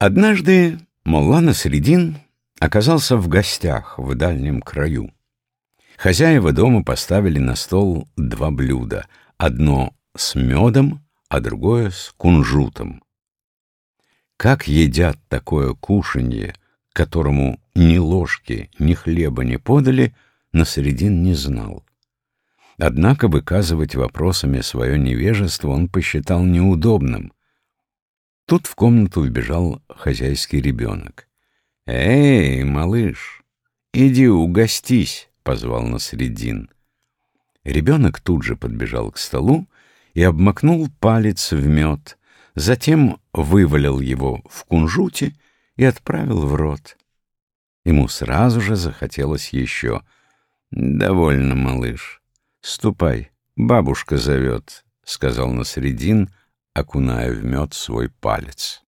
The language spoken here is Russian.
Однажды Мулла Насредин оказался в гостях в дальнем краю. Хозяева дома поставили на стол два блюда, одно с медом, а другое с кунжутом. Как едят такое кушанье, которому ни ложки, ни хлеба не подали, Насредин не знал. Однако выказывать вопросами свое невежество он посчитал неудобным. Тут в комнату вбежал хозяйский ребенок. «Эй, малыш, иди угостись!» — позвал Насредин. Ребенок тут же подбежал к столу и обмакнул палец в мед, затем вывалил его в кунжуте и отправил в рот. Ему сразу же захотелось еще. «Довольно, малыш. Ступай, бабушка зовет», — сказал Насредин, окуная в мед свой палец.